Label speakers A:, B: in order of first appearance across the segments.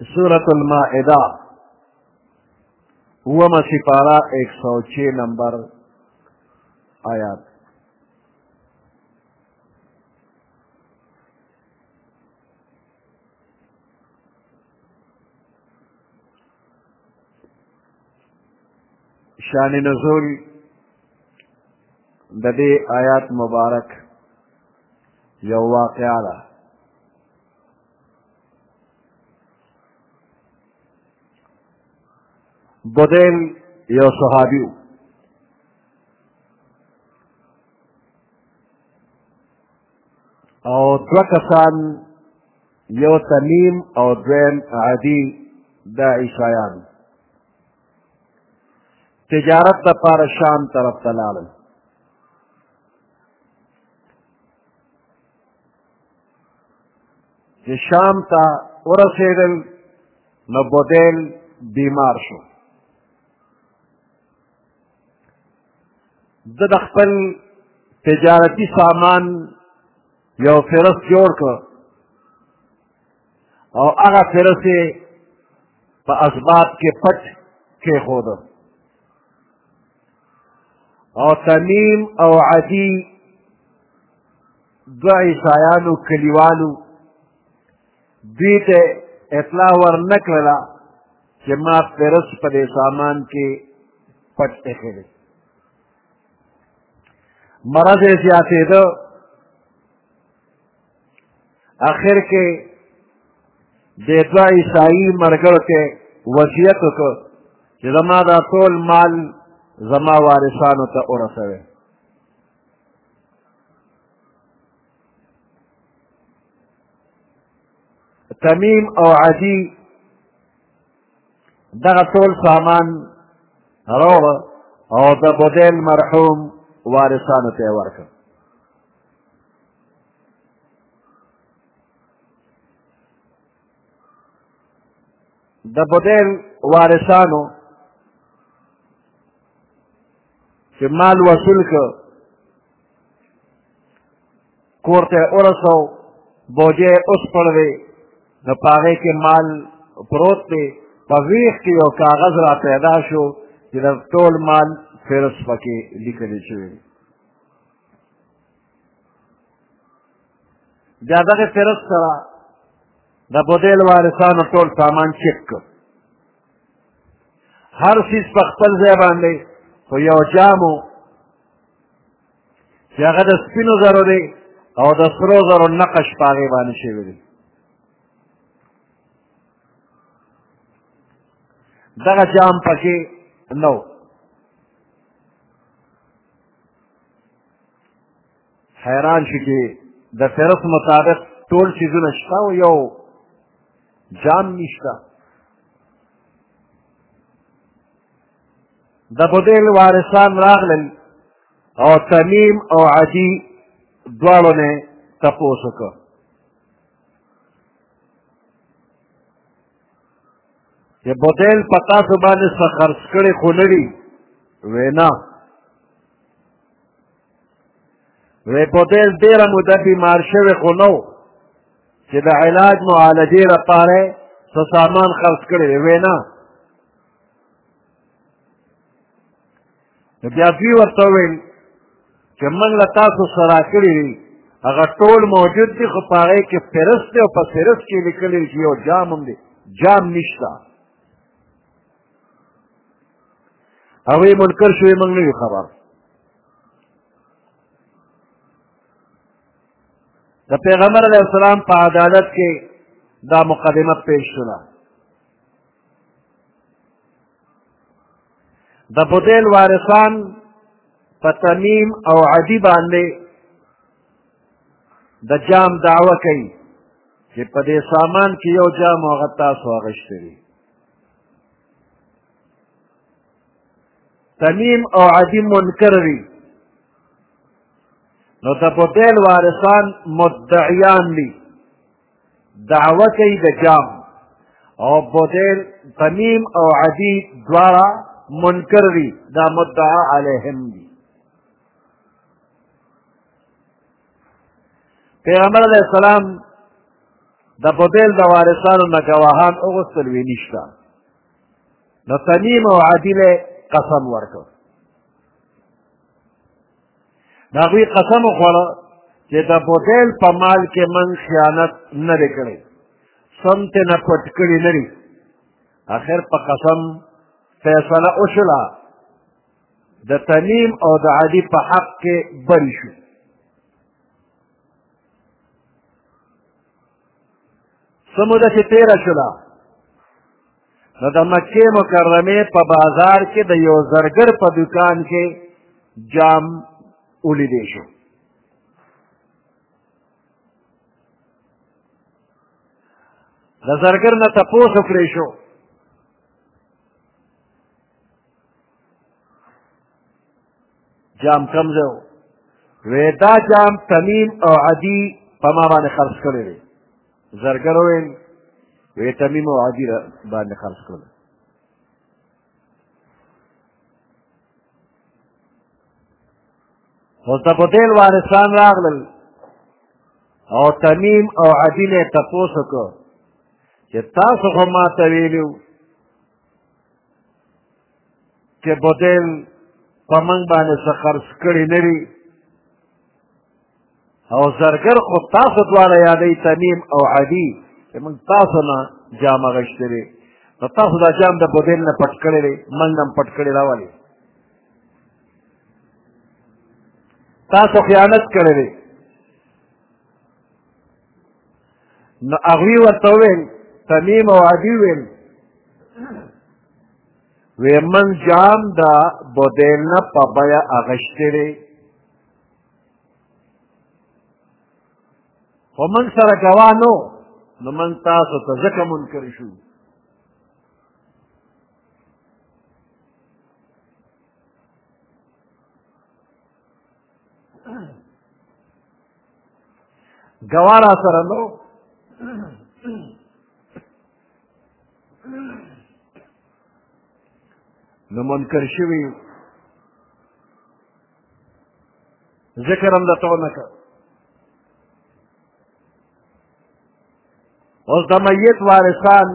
A: سورة المائدہ وما سپارہ ایک سو چھ نمبر آیات شان نزول د دې آیات مبارک یو واقعا ده بدیل یو صحابي و او دوه کسان یو تمیم او دویم عدی دا عیسایان تجارت د پاره شام طرف ته لاړل چې شام ته ورسېدل نو بودیل بیمار شو د خپل تجارتی سامان یو فرس جوړ کړ او هغه فرس یې په اسباب کې پټ کېښود او تمیم او عدی دو عیسایانو کلیوالو دوی ته اطلاع ورنه کړله چې ما فرس په دې سامان کې پټ ایښی دی مرض یې زیاتېده اخر کې د دوه عیسایي ملګرو کې وصیت وکړ چې زما دا ټول مال زما وارثانو ته ورسوي تمیم او عدی دغه ټول سامان روغ او د بودیل مرحوم وارثانو ته یې ورکړ د بودیل وارثانو چې مال وصول کړ کور ته ورسو بوجه اوس پړوي نو په هغې کې مال پروت دی په ویښ کې یو کاغذ را پیدا شو چې د ټول مال فهرست پکې لیکل شوی دی بیا دغه فهرست سره د بودیل وارثانو ټول سامان چک کړ هر څیز په خپل ځای باندې خو یو جامو چې هغه د سپینو زرو دی او د سرو زرو نقش په هغې باندې شوی دی دغه جام پکې نه و حیران شي چې د فهرست مطابق ټول څیزونه شته او یو جام نشته د بدیل وارثان راغلل او تمیم او عدی دواړو نه تپوس وکړ چې بدیل په تاسو باندې څه خرڅ کړی خو نه دي وی نه وی بدیل ډېره موده بیمار شوی خو نه و چې د علاج معالجې لپاره څه سامان خرڅ کړی وی نه نو بیا دوی ورته وویل چې موږ له تاسو سره کړي دي هغه ټول موجود دي خو په هغې کې فهرس دی او په فهرس کې یې لیکلي دي چې یو جام هم دی جام نشته هغوی منکر شوې موږ نه یو خبر د پیغمبر علیه السلام په عدالت کې دا مقدمه پیش شوه د بدیل وارثان په تمیم او عدی باندې د جام دعوه کوي چې په دې سامان کې یو جام هغه تاسو اخیستی دی تمیم او عدی منکر وي نو د بدیل وارثان مدعیان دي دعوه کوي د جام او بودیل تمیم او عدی دواړه منکر دي دا مدعا علیهم دي پیغمبر علیه السلام د بودیل د وارثانو نه ګواهان وغوښتل وی نشته نو تمیم او عدی له قسم ورکړ د هغوی قسم وخوړه چې د بوتیل په مال کې من خیانت نه دی کړی سم ترې نه پټ کړي نه دي اخر په قسم فیصله وشوله د تمیم او د عدي په حق کې بری شو څه موده چې تېره شوله نو د مکې مکرمې په بازار کې د یو زرګر په دکان کې جام ولیدې شو د زرګر نه تپوس وکړې شو جام کم ځای و وې دا جام تمیم او عدي په ما باندې خرڅ کړی دی زرګر وویل وی تمیم او عدی باندې خرڅ کړل اوس د پتیل وارثان راغلل او تمیم او عدی نه تپوس وکړ چې تاسو خو ما ته ویلو چې بوتل په موږ باندې څه خرڅ کړي نه دي او زرګر خو تاسو دواړه یادوي تمیم او عدي چې موږ تاسو نه جامه غشتې دی نو تاسو دا جام د بودیل نه پټ کړی دی موږ نه پټ کړی دا ولې تاسو خیانت کړی دی نو هغوی ورته وویل تمیم او عدي ویل وی من جام دا بودیل نه په بیه اغشتې دی خو من سره ګوا نو نو من تاسو ته ځکه منکر شو ګوا را سره نو نو منکر شوي ذکر هم درته ونه کړ اوس د میت وارثان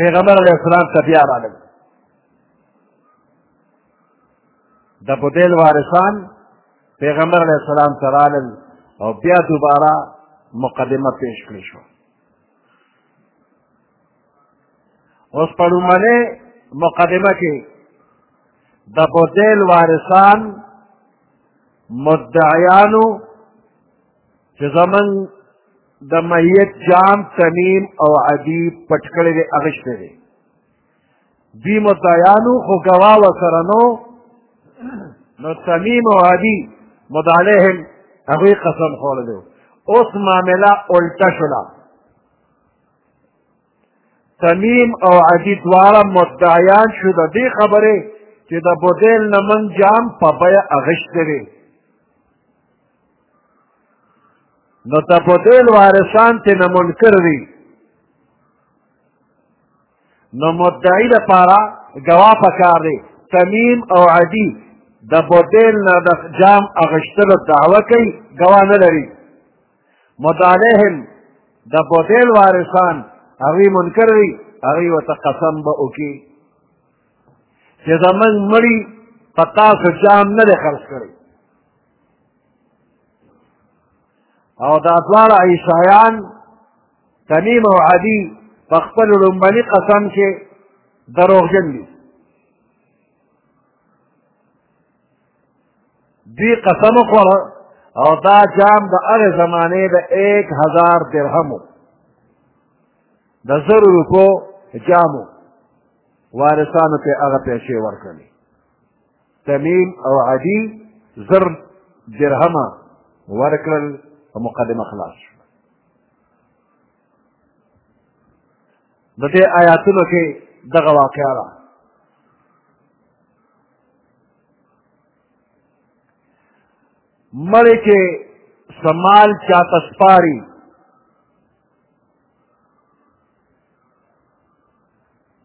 A: پیغمبر علیه السلام ته بیا راغلل د بودیل وارثان پیغمبر علیه السلام ته راغلل او بیا دوباره مقدمه پیش کړې شوه اوس په لومړۍ مقدمه کې د بوتیل وارثان مدعیانو چې زمون د میت جام تمیم او عدی پټ کړی دی اغشته دی دی مدعیانو خو گوا وسره نو نو تمیم او عدی مدعلیهم هغوی قسم خوړلی اوس معامله الټه شوله تمیم او عدی دواړه مدعیان شو د دې خبرې چې د بودیل نه من جام په بیه اغشتې وي نو د بودیل وارثان ترې نه منکر دي نو مدعی لپاره ګواه پکار دی تمیم او عدی د بودیل نه د جام اغشتلو دعوه کوي ګواه نه لري مدالهم د بوتیل وارثان هغوی منکر وي هغوی ورته قسم به وکړي چې زموږ مړي په تاسو جام نه دی خرڅ کړی او دا دواړه عیسایان تمیم او عدي په خپل لومبني قسم کې دروغجن دي دوی قسم وخوړه او دا جام د هغې زمانې د ایک هزار درهمو د زرو روپو جامو وارثانو ته هغه پیسې ورکړې تمیم او عدي زر درهمه ورکړل په مقدمه خلاص شو د دې آیاتونو کې دغه واقعه ده مړی چې سمال چاته سپاري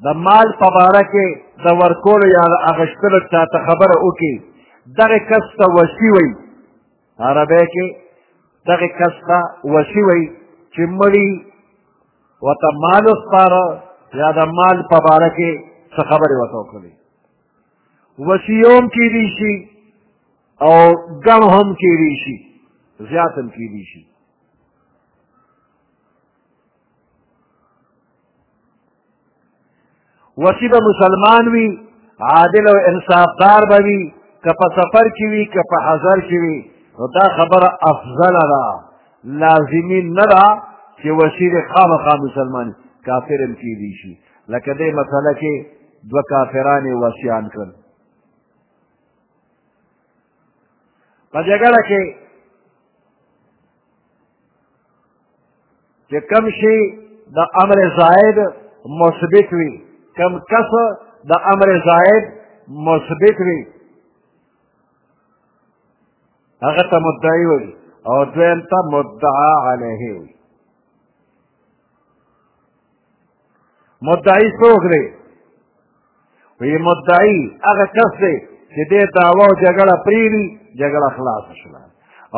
A: د مال په باره کې د ورکولو یا د اخیستلو چاته خبره وکړي دغه کس ته وسي وي عربی کې دغه کس ته وسي وي چې مړي ورته مال وسپاره یا د مال په باره کې څه خبرې ورته وکړي وسیوم کې دي شي او ګڼ هم کې دي شي زیات هم کې دي شي وسی به مسلمان وي عادل او انصافدار به وي که په سفر کې وي که په حضر کې وي نو دا خبره افضله ده لازمي نه ده چې وسیلې خامخا مسلمان کافر هم کېدی شي لکه دې مسله کې دوه کافران یې وسیان کړل په جګړه کې چې کم شي د امر زائد مثبت وي کم کس د امر زائد مثبت وي هغه ته مدعي وي او دویم ته مدعا علیه وي مدعی څوک دی وی مدعی هغه کس دی چې دې دعوا او جګړه پریږدي جګړه خلاصه شوه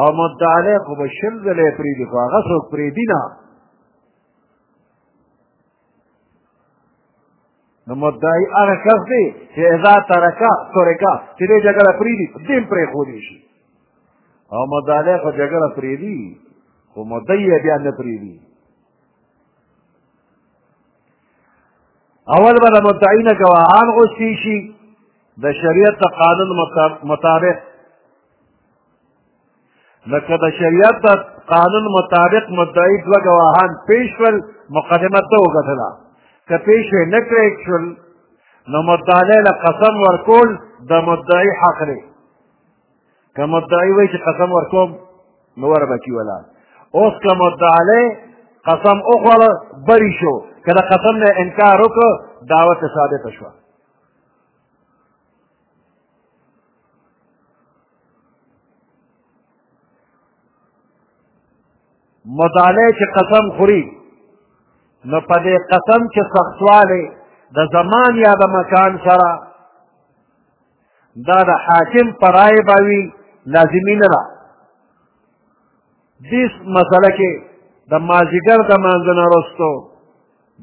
A: او مدعی خو به شل ځلې پریږدي خو هغه څوک پریږدي نه نو مدعی هغه کس دی چې اذا ترکا ترکا چې دې جګړه پریږدي دین پرې خوري شي او مدعی خو جګړه پریږدي خو مدعی بیا نه پریږدي اول به د مدعی نه ګواهان غوښتي شي د شریعت د قانون مطابق لکه د شریعت د قانون مطابق مدعی دوه ګواهان پیش شول مقدمه ته وګټله که پیش یې نه کړی شول نو مدعی له قسم ورکول د مدعی حق دی که مدعي وایي چې قسم ورکوم نو وربکی ولاړ اوس که مدعلی قسم وخوړه بری شو که د قسم نه انکار وکړو دعوه ته ثابته شوه مدعلی چې قسم خوري نو په دې قسم چې سختوالی د زمان یا د مکان سره دا د حاکم په رایې به وي لازمي نه ده دې مسله کې د مازیګر د مانځه نه وروسته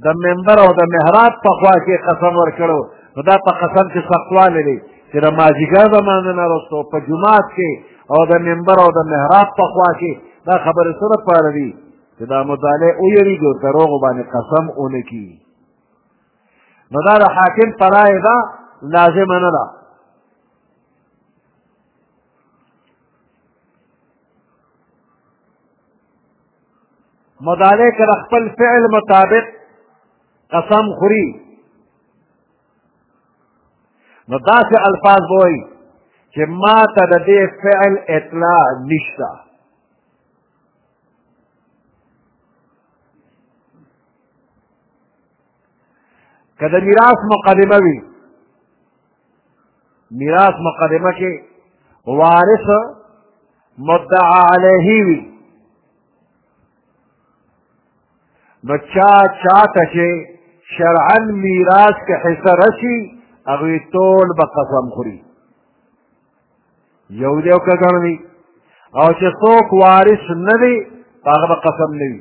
A: د ممبر او د محراب په خوا کې قسم ورکړو نو دا په قسم کې سختوالی دی چې د مازیګر د مانځه نه وروسته په جومات کې او د ممبر او د محراب په خوا کې دا خبرې څه لپاره دي چې دا مطالعه ویریږي او دروغو باندې قسم ونه کړي نو دا د حاکم په رایې ده لازمه نه ده مداله که د خپل فعل مطابق قسم خوري نو داسې الفاظ به وایي چې ما ته د دې فعل اطلاع نشته که د میراث مقدمه وي میراث مقدمه کې وارث مدعا علیه وي نو چا چا ته چې شرعا میراث کې حصه رشي هغوی ټول به قسم خوري یو دی او که ګڼ وي او چې څوک وارث نه وي هغه به قسم نه وي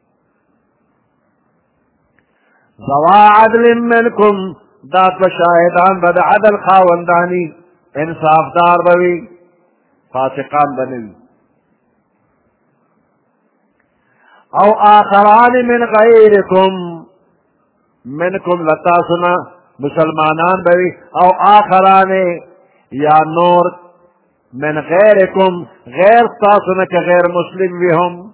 A: زوا عدل منکم دا په شاهدان بد عدل خاوندانی انصاف دار بوي فاسقان بنوي او آخران من غیرکم منکم لتاسنا مسلمانان بوي او آخران یا نور من غیرکم غیر تاسو نه که غیر مسلم وي هم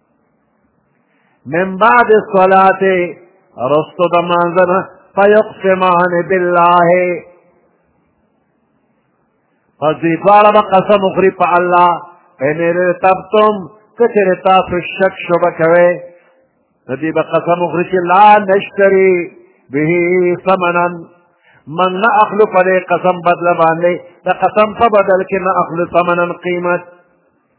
A: من بعد الصلاة رستو د مانځنه فیقسمان بالله پس دوی دواړه به قسم وخوري په الله ان ارتبتم که چېرې تاسو شک شبه کوئ نو دوی به قسم وخوري چې لا نشتري به ثمنا من نه اخلو په دې قسم بدله باندې د قسم په بدل کې نه اخلو ثمنا قیمت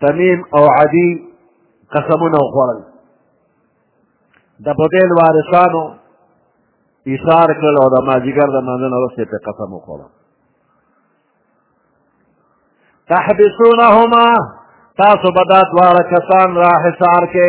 A: تمیم او عدی قسمونه وخوړل د بدیل وارثانو ایثار کړل او د مازیګر د لمانځه نه وروسته پرې قسم وخوړل تحبسونهما تاسو به دا دواړه کسان را حصار کې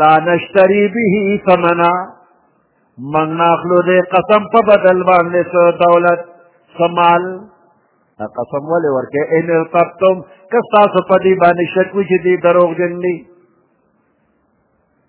A: لا نشتری به ثمنا من ناخلو دې قسم په بدل باندې سو دولت سمال قسم ولې ورکه ان ارتبتم که تاسو په دې باندې شک وکړي دروغ جن نه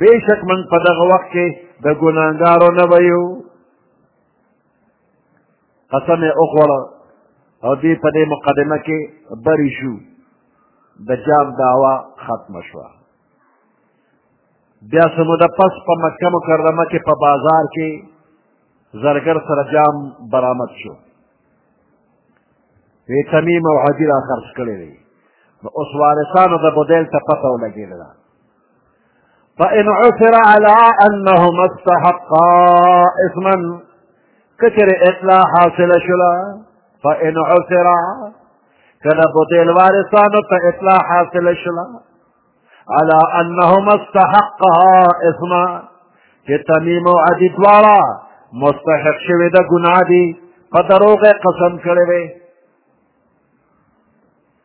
A: بېشک موږ په دغه وخت کې د ګناهګارو نه به یو قسم یې وخوړه او دې په دې مقدمه کې بری شو د جام دعوا ختمه شوه بیا څه موده پس په مکه مکرمه کې په بازار کې زرګر سره جام برآمد شو وی تمیم او عدی را خرڅ کړی دی نو اوس وارثانو د بدیل ته پته ولګېدله فإن عثر على أنهما استحقا إثما كثر إطلاع حاصل شلا فإن عثر کله په دې وارثانو ته اطلاع حاصل شوه على انهم استحقها اسما چې تمیم او عدی دواړه مستحق شوي د ګناه دي په دروغه قسم کړی وي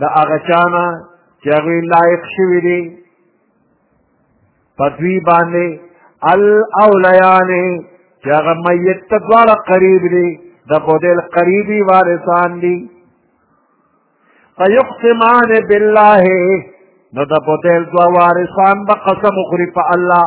A: د هغه چا نه چې هغوی لایق شوي دي په دوی باندې الاولیانې چې هغه میت ته دواړه قریب دي د بودل قریبي وارثان دي فیقسمان بالله نو د بودل دوا وارثان به قسم وخوري په الله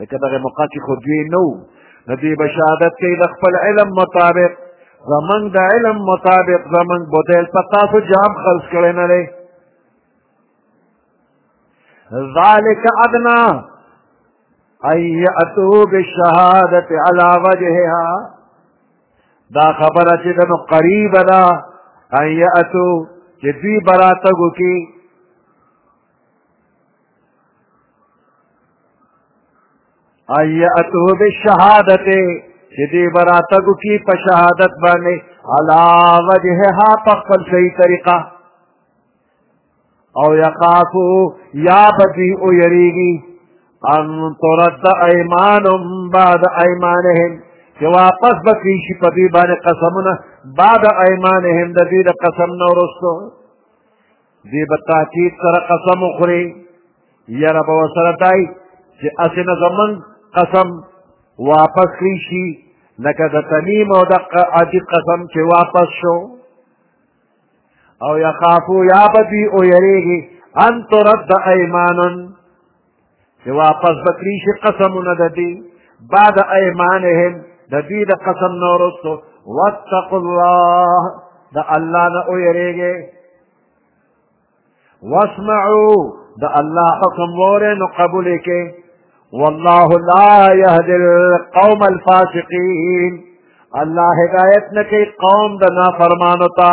A: لکه دغه موقع کې خو دوی نه وو نو دوی به شهادت کوي د خپل علم مطابق زمونږ د علم مطابق زمونږ بوتل په تاسو جام خرڅ کړی نه دی ذلک ادنا ان یأتو بالشهادة على وجهها دا خبره چې دنو قریب ده ان یأتو چې دوی براتګو کې ایاتو بالشهادت چې دې براتګو کی په شهادت باندې علا وجهها په خپل صحیح طریقه او یقافو یا بدی او یریږي ان ترد ایمانم بعد ایمانهم چې واپس به کړي شي په دې باندې قسمونه بعد ایمانهم د دې د قسم نه وروسته دی به تحقیق سره قسم وخوري یاره به ورسره دای چې هسې نه زمونږ قسم واپس کړی شي لکه د تمیم او د عادي قسم چې واپس شو او یخافو یا به دوی ویرېږي ان ترد ایمانن چې واپس به کړي شي قسمونه د دوی بعد ایمانهم د دوی د قسم نه وروسته واتقوا الله د الله نه ویرېږئ واسمعوا د الله حکم وره نو قبول کې والله لا يهدي القوم الفاسقين الله هدایت نه کوي قوم د نافرمانو ته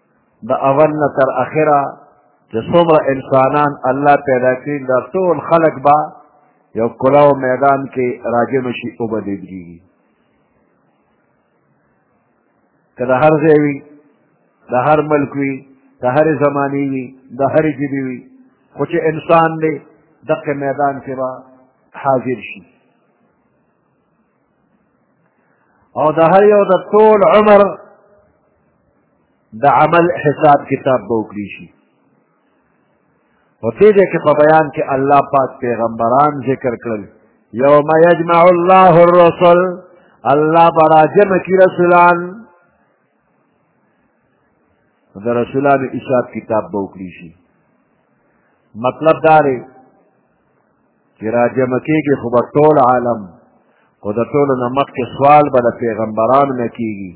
A: د اول نه تر اخره چې څومره انسانان الله پیدا کړي دا ټول خلق به یو کلاو میدان کې راجم شي او به دیدګېږي که د هر ځای وي د هر ملک وي د هرې زمانې وي د هرې ژبې وي خو چې انسان دی دقه میدان کې به حاضر شي او د هر یو د ټول عمر د عمل حساب کتاب به وکړي شي او دې دې کې په بیان کې الله پاک پیغمبران ذکر کړل یوم یجمع الله الرسل الله براجم کی رسولان د رسولانو حساب کتاب به وکړي شي مطلب دا دی چې راجمع کېږي خو به ټول عالم خو د ټولو نه مخکې سوال به د پیغمبرانو نه کېږي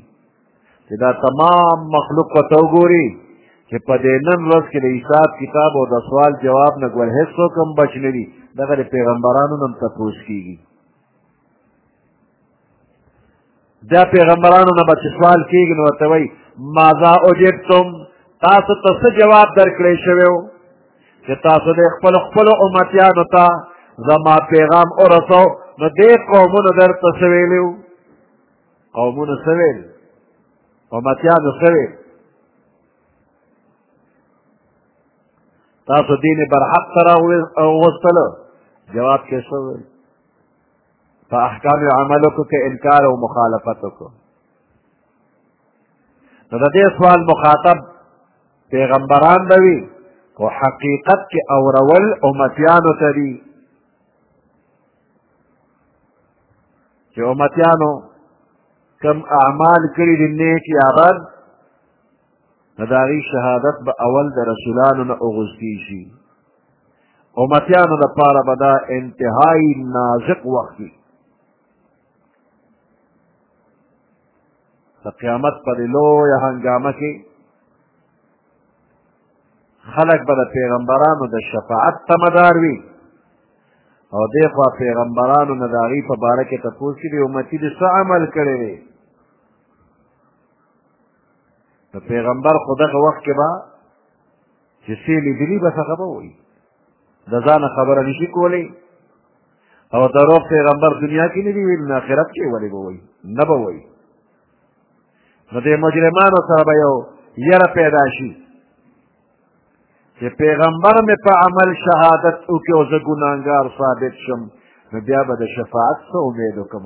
A: چې دا تمام مخلوق به ته وګوري چې په دې نن ورځ کې د حساب کتاب او د سوال جواب نه ګور هېڅ څوک هم بچ نه دي دغه د پیغمبرانو نه هم تپوس کېږي دا پیغمبرانو نه به چې سوال کېږي نو ورته وایي ماذا اجبتم تاسو ته څه جواب درکړی شوی و چې تاسو د خپلو خپلو امتیانو ته زما پیغام ورسو نو دې قومونو درته څه ویلي وو قومونو څه ویل امتیانو څه ویل تاسو دین برحق سره ووستلو جواب کې څه ویل په احکام عملو کو کې انکار او مخالفت کو نو د دې سوال مخاطب پیغمبران دوي او حقیقت کې اورول امتیانو ته دي چې امتیانو کم اعمال کړي دي نیک یا بد نو د هغوی شهادت به اول د رسولانو نه اغوستې شي امتیانو لپاره به دا انتهایی نازک وخت وي د قیامت په دې لویه هنګامه کې خلک به د پیغمبرانو د شفاعت تمدار وي او دې خوا پیغمبرانو نه د هغوی په باره کې تپوس کړي امتي دې څه عمل کړی دی د پیغمبر خو دغه وخت کې به چې څه لیدلي بس هغه به وایي د ځانه خبره نشي کولی او د روغ پیغمبر دنیا کې نه دي ویل نه آخرت کې ولې به وایي نه به وایي نو د مجرمانو سره به یو یره پیدا شي چې پیغمبر مې په عمل شهادت وکړي او زه ګناهګار ثابت شم نو بیا به د شفاعت څه امید وکړم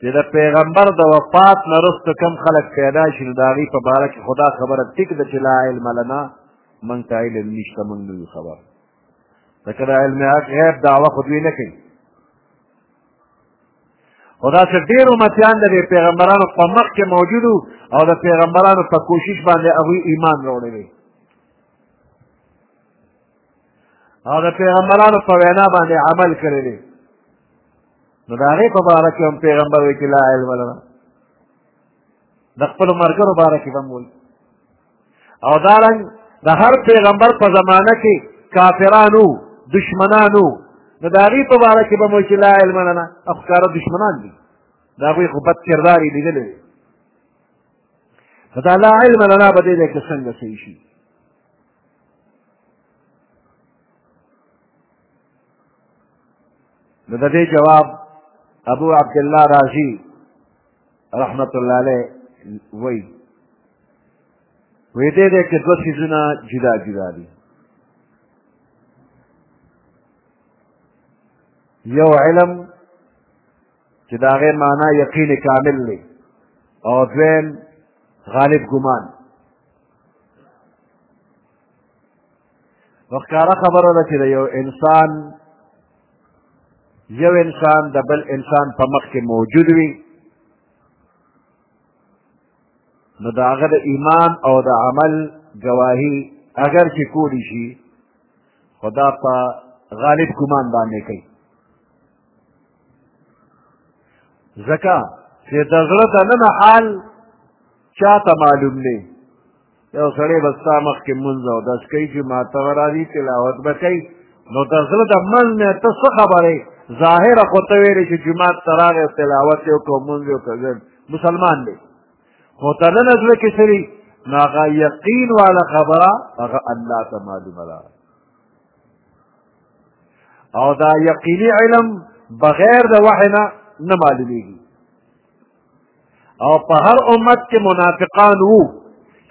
A: چې د پیغمبر د وفات نه وروسته کم خلک پیدا شي نو د هغوی په باره کې خدا خبره ټیک ده چې لا علم لنا موږ ته علم نشته موږ نه یو خبر ځکه د علم غیب دعوه خو دوی نه کوي خو داسې ډېر امتیان د پیغمبرانو په مخ کې موجود او د پیغمبرانو په کوشش باندې هغوی ایمان راوړی دی او د پیغمبرانو په وینا باندې عمل کړی دی نو د هغې په باره کې هم پیغمبر وایي چې لا علم لنا د خپلو ملګرو باره کې به هم وایي او دارنګ د هر پیغمبر په زمانه کې کافرانو دشمنانو نو د هغې په باره کې به هم وایي چې لا علم لنا ښکاره دشمنان دي د هغوی خو بد کردار یې لیدلی دی نو دا لا علم لنا به دې ځای کې څنګه صحیح شي نو د دې جواب ابو عبد الله رازی رحمت الله علیه وی وی دې دې کې دوه سيزونه جدا جدا دي یو علم چې دا غي معنا یقین کامل دی او دویم غالب ګمان نو ښکاره خبره ده چې د یو انسان یو انسان د بل انسان په مخ کې موجود وي نو د هغه د ایمان او د عمل ګواهي اگر چې کولی شي خدا په غالب ګمان باندې کوي ځکه چې د زړه د ننه حال چا ته معلوم نه یو سړی به ستا مخکې مونځ او دس کوي چې ما ته به راځي تلاوت به کوي نو د زړه د منځ نه ته څه خبرې ظاهره خو ته ویلې چې جومات ته راغی تلاوت یې وکړو مونځ یې وکړو مسلمان دی خو ته ننه زړه کې څه دي نو هغه یقین والا خبره هغه الله ته معلومه ده او دا یقیني علم بغیر د وحی نه نه معلومیږي او په هر امت کې منافقان وو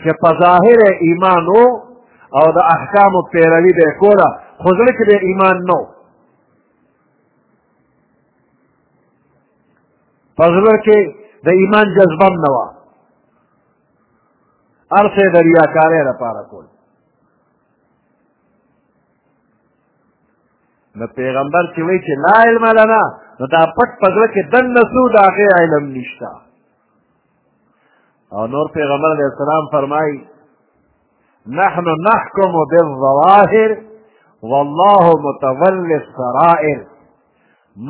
A: چې په ظاهر ایمان وو او د احکامو پیروي به کوله خو زړه کې به ایمان نه و په زړه کې د ایمان جذبه هم نه وه هر څه د ریاکارۍ لپاره کول نو پیغمبر چې وایي چې لا علم لنا نو دا پټ په زړه کې دننه څو د هغې علم نشته او نور پیغمبر علیه السلام فرمایي نحن نحكم بالظواهر والله متولي السرائر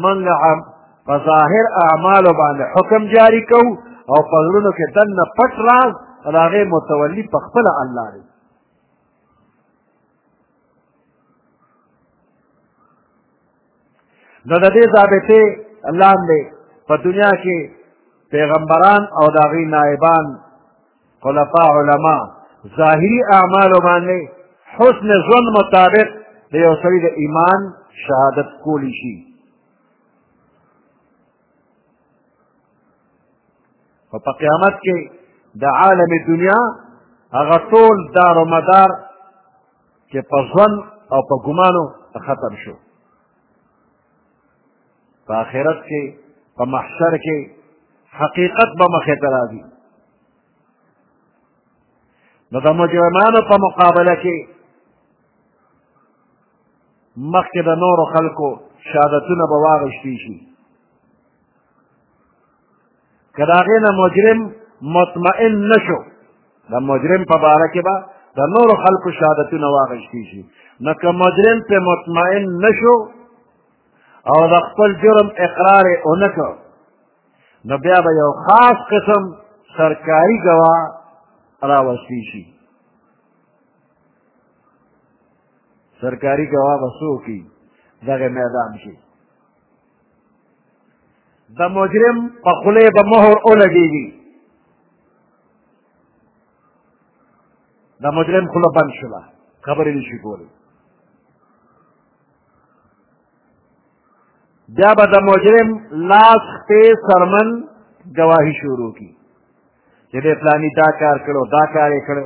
A: من په ظاهر اعمالو باندې حکم جاری کو او په زړونو کې دننه پټ راز د هغې متولي په خپله الله دی نو د دې ضابطې لاندې په دنیا کې پیغمبران او د هغوی نایبان خلفا علما ظاهري اعمالو باندې حسن ظن مطابق د یو سړي د ایمان شهادت کولی شي خو په قیامت کې د عالم دنیا هغه ټول دار و مدار چې په ژوند او په ګمانو ختم شو په آخرت کې په محشر کې حقیقت به مخې ته راځي نو د مجرمانو په مقابله کې مخکې د نورو خلکو شهادتونه به واغشتی شي که د هغې نه مجرم مطمئن نه شو د مجرم په باره کې به د نورو خلکو شهادتونه واغشتی شي نو که مجرم پې مطمئن نه شو او د خپل جرم اقرار یې ونه کړ نو بیا به یو خاص قسم سرکاري ګواه راوستی شي سرکاري ګواه به څوک وي دغه میدان کې د مجرم په خولې به مهر ولګېږي د مجرم خوله بند شوه خبرې نه شي کولی بیا به د مجرم لاس پې سرمن ګواهي شروع کی چې دې فلاني دا کار کړو دا کار یې کړو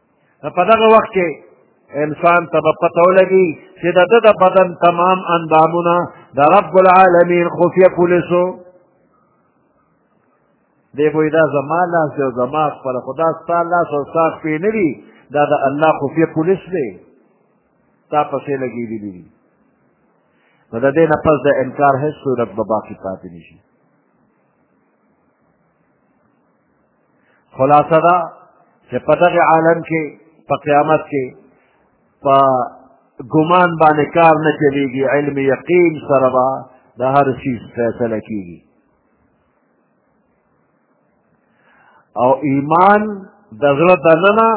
A: نو په دغه وخت کې انسان ته به پته ولګي چې د ده د بدن تمام اندامونه د رب العالمین خفیه پولیسو دی بوی دا زما لاس دی او زما خپله خو دا ستا لاس او ستا خپې نه دي دا د الله خفیه پولیس دی ستا پسې لګېدلي دي نو د دې نه پس د انکار هېڅ صورت به باقي پاتې نه شي خلاصه دا چې په دغه عالم کې په قیامت کې په ګمان باندې کار نه چلیږي علم یقین سره به د هر شیز فیصله کیږي او ایمان د زړه دننه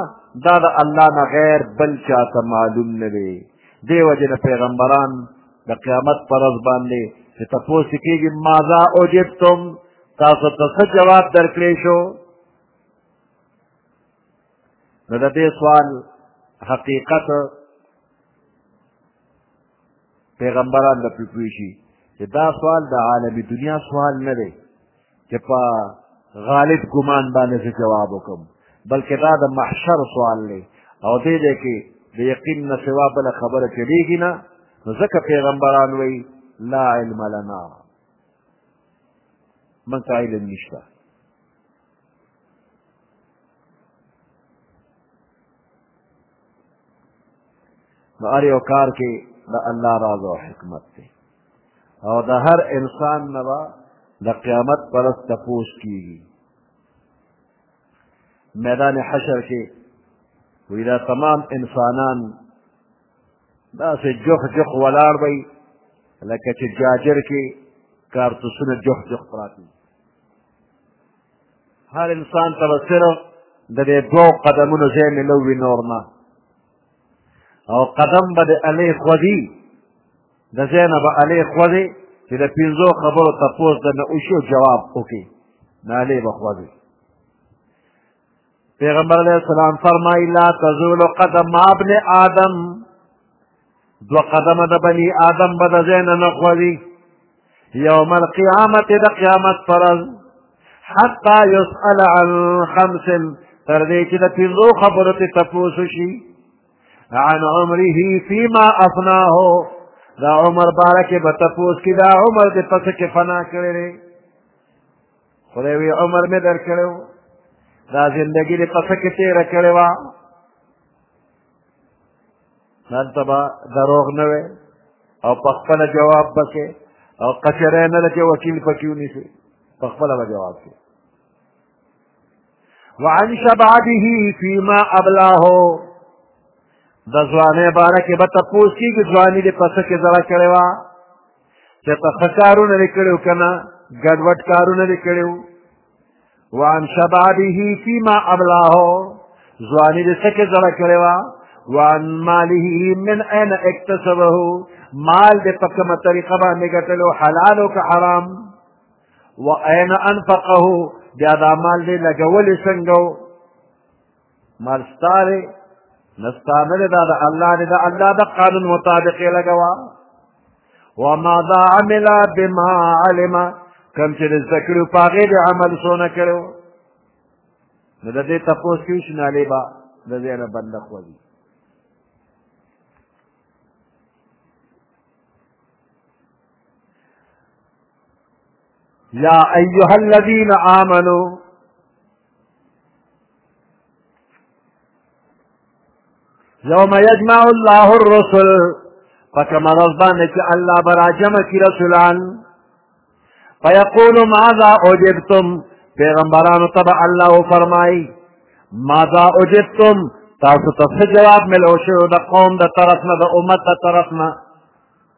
A: دا د الله نه غیر بل چا ته معلوم نه دی دې وجې نه پیغمبران د قیامت پر ورځ باندې چې تپوس کېږي ماذا اجبتم تاسو ته څه جواب درکړی شو نو د دې سوال حقیقت پیغمبران د پوښتنې شي چې دا سوال د عالمي دنیا سوال نه دی چې په غالب ګمان باندې جواب وکم بلکې دا د محشر سوال دی او دې دی کې د یقین نه سوا بل خبره چلیږي نه نو ځکه پیغمبران وایي لا علم لنا من ته علم نشته نو هر یو کار کې د الله راز او حکمت دی او د هر انسان نه به د قیامت پر ورځ تپوس کېږي میدان حشر کې وی دا تمام انسانان داسې جوخ جوخ ولاړ وي لکه چې جاجر کې کارتوسونه جوخ جوخ پراته وي هر انسان ته به صرف د دې دوو قدمونو ځای میلوي نور نه او قدم به د الې خوځي د ځای نه به الې خوځي چې د پنځو خبرو تپوس درنه وشي جواب وکړي نو الې به خوځي پیغمبر علیہ السلام فرمائی لا تزول قدم ابن آدم دو قدم د بنی آدم به د ځای نه نخوځي یوم القیامت د قیامت فرض حتی یسأل عن خمس تر دې چې د پنځو خبرو ته تپوس شي عن عمره فيما افناه دا عمر بارکه به تپوس کې دا عمر دې پس کې فنا کړی خدای وی عمر مې در کړو دا زندگی دې پسه کې تېره کړې وه نن ته به دروغ نه وی او په خپله جواب به کې او قچری نه ده چې وکیل پکې ونیسي په خپله به جواب کې وعن شبابه فيما أبلاه د ځوانې باره کې به تپوس کېږي ځواني دې پسه کې زړه کړې وه چې ته ښه کارونه دې کړي که نه ګډوډ کارونه دې کړي وعن شبابه فيما أبلاه ځواني دې څه کې زړه کړې وه وعن ماله من أين اكتسبه مال دې په کومه طریقه باندې ګټلو حلال او که حرام وأين أنفقه بیا دا مال دې لګولې څنګه مال ستاره نستانه ده دا الله ده دا الله ده قانون مطابق لګوا وما ذا عمل بما علم کم چې زده کړو په هغې د عمل څونه کړو نو د دې تپوس کوي چې نالې به د دې نه بنده خوځي یا ایها الذین آمنو یوم یجمع الله الرسل پکه مرض باندې چې الله به راجم کړي رسولان فیقول ماذا اجبتم پیغمبرانو ته الله فرمایي ماذا اجبتم تاسو ته جواب ملو شو د قوم د طرف نه د امت د طرف نه